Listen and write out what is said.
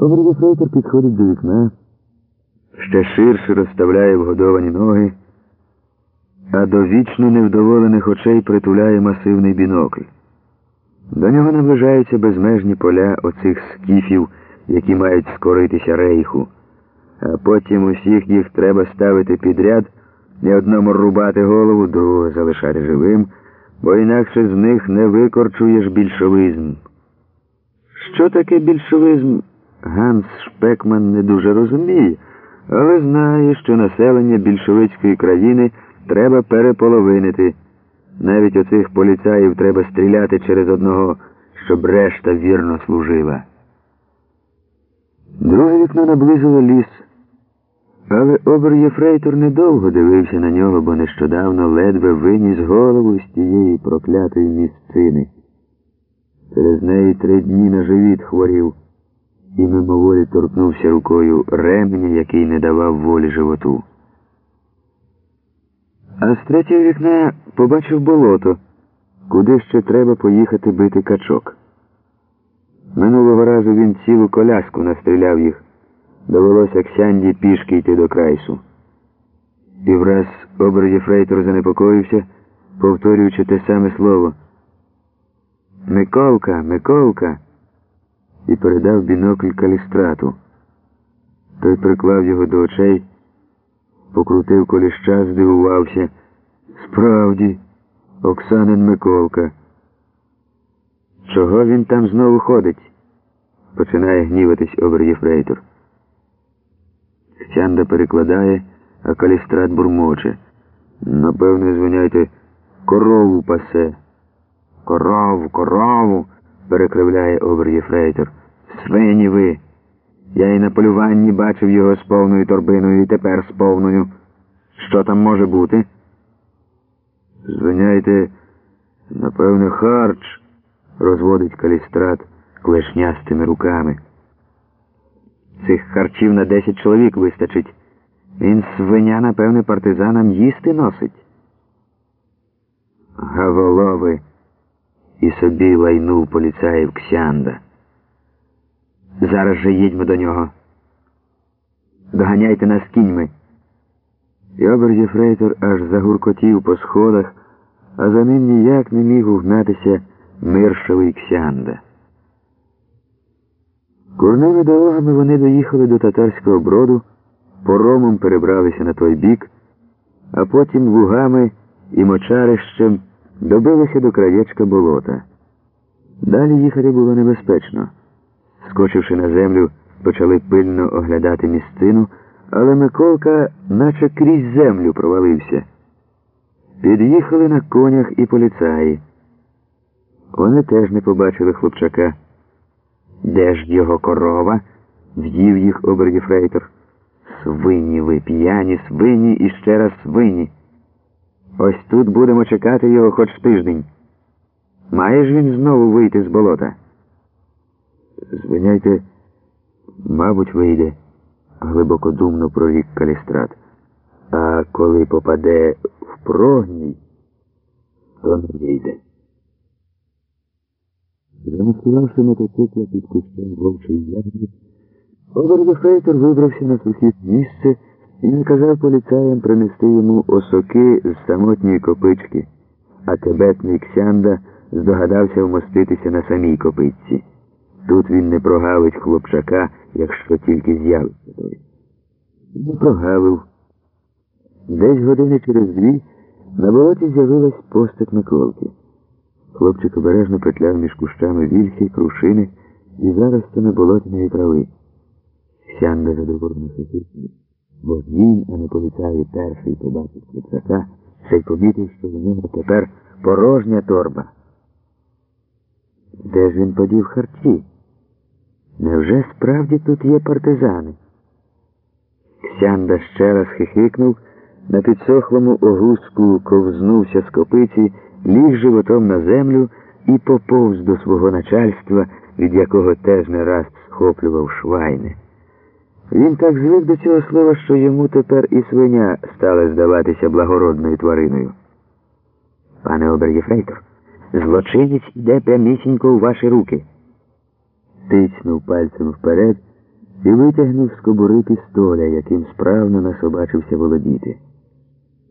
Обердефрейтор підходить до вікна, ще ширше розставляє вгодовані ноги, а до вічно невдоволених очей притуляє масивний бінокль. До нього наближаються безмежні поля оцих скіфів, які мають скоритися рейху, а потім усіх їх треба ставити підряд і одному рубати голову, другого залишати живим, бо інакше з них не викорчуєш більшовизм. Що таке більшовизм? Ганс Шпекман не дуже розуміє, але знає, що населення більшовицької країни треба переполовинити. Навіть оцих поліцаїв треба стріляти через одного, щоб решта вірно служила. Друге вікно наблизило ліс, але обер-єфрейтор недовго дивився на нього, бо нещодавно ледве виніс голову з тієї проклятої місцини. Через неї три дні на живіт хворів і мимоволі торкнувся рукою ремня, який не давав волі животу. А з третього вікна побачив болото, куди ще треба поїхати бити качок. Минулого разу він цілу коляску настріляв їх. Довелося Ксянді пішки йти до крайсу. І враз обер-єфрейтор занепокоївся, повторюючи те саме слово. Миколка, Миколка. І передав бінокль калістрату. Той приклав його до очей, покрутив коліща, здивувався. Справді, Оксанин Миколка. Чого він там знову ходить? починає гніватись обер-єфрейтор. Сянда перекладає, а калістрат бурмоче. Напевне, звиняйте, корову пасе. Корову, корову, перекривляє обер-єфрейтор. Свині ви. Я і на полюванні бачив його з повною торбиною і тепер з повною. Що там може бути? Звиняйте, напевне, харч, розводить калістрат клешнястими руками. Цих харчів на десять чоловік вистачить. Він свиня, напевне, партизанам їсти носить. Гаволови і собі лайнув поліцаїв Ксянда. Зараз же їдьмо до нього. Доганяйте нас кіньми. І обер-єфрейтор аж загуркотів по сходах, а за ним ніяк не міг угнатися миршовий Ксянда. Курними дорогами вони доїхали до татарського броду, поромом перебралися на той бік, а потім лугами і мочарищем добилися до краєчка болота. Далі їхати було небезпечно. Скочивши на землю, почали пильно оглядати місцину, але Миколка наче крізь землю провалився. Під'їхали на конях і поліцаї. Вони теж не побачили хлопчака. Де ж його корова? вдів їх обердіфрейтор. Свині ви, п'яні свині і ще раз свині. Ось тут будемо чекати його хоч тиждень. Має ж він знову вийти з болота? Звиняйте, мабуть, вийде, глибокодумно прорік калістрат. А коли попаде в прогній, то не вийде. Замаскувавши мотоцикла під кущем вовчої ягоди, обердефрейтор вибрався на сухе місце і наказав поліцаям принести йому осоки з самотньої копички, а кебетний Ксянда здогадався вмоститися на самій копичці. Тут він не прогавить хлопчака, якщо тільки з'явиться той. Не прогавив. Десь години через дві на болоті з'явилась постать Миколки. Хлопчик обережно петляв між кущами вільхи, крушини і заростями болотяної трави. Сянда задоволено хихикнув, бо він, а не поліцаї перший побачив хлопчака, ще й помітив, що в нього тепер порожня торба. Де ж він подів харчі? Невже справді тут є партизани? Ксянда ще раз хихикнув, на підсохлому огузку ковзнувся з копиці, ліг животом на землю і поповз до свого начальства, від якого теж не раз схоплював швайни. Він так звик до цього слова, що йому тепер і свиня стала здаватися благородною твариною. Пане обер'єфрейтор, злочинець йде прямісінько у ваші руки. Тицьнув пальцем вперед і витягнув з кобури пістоля, яким справно насобачився володіти.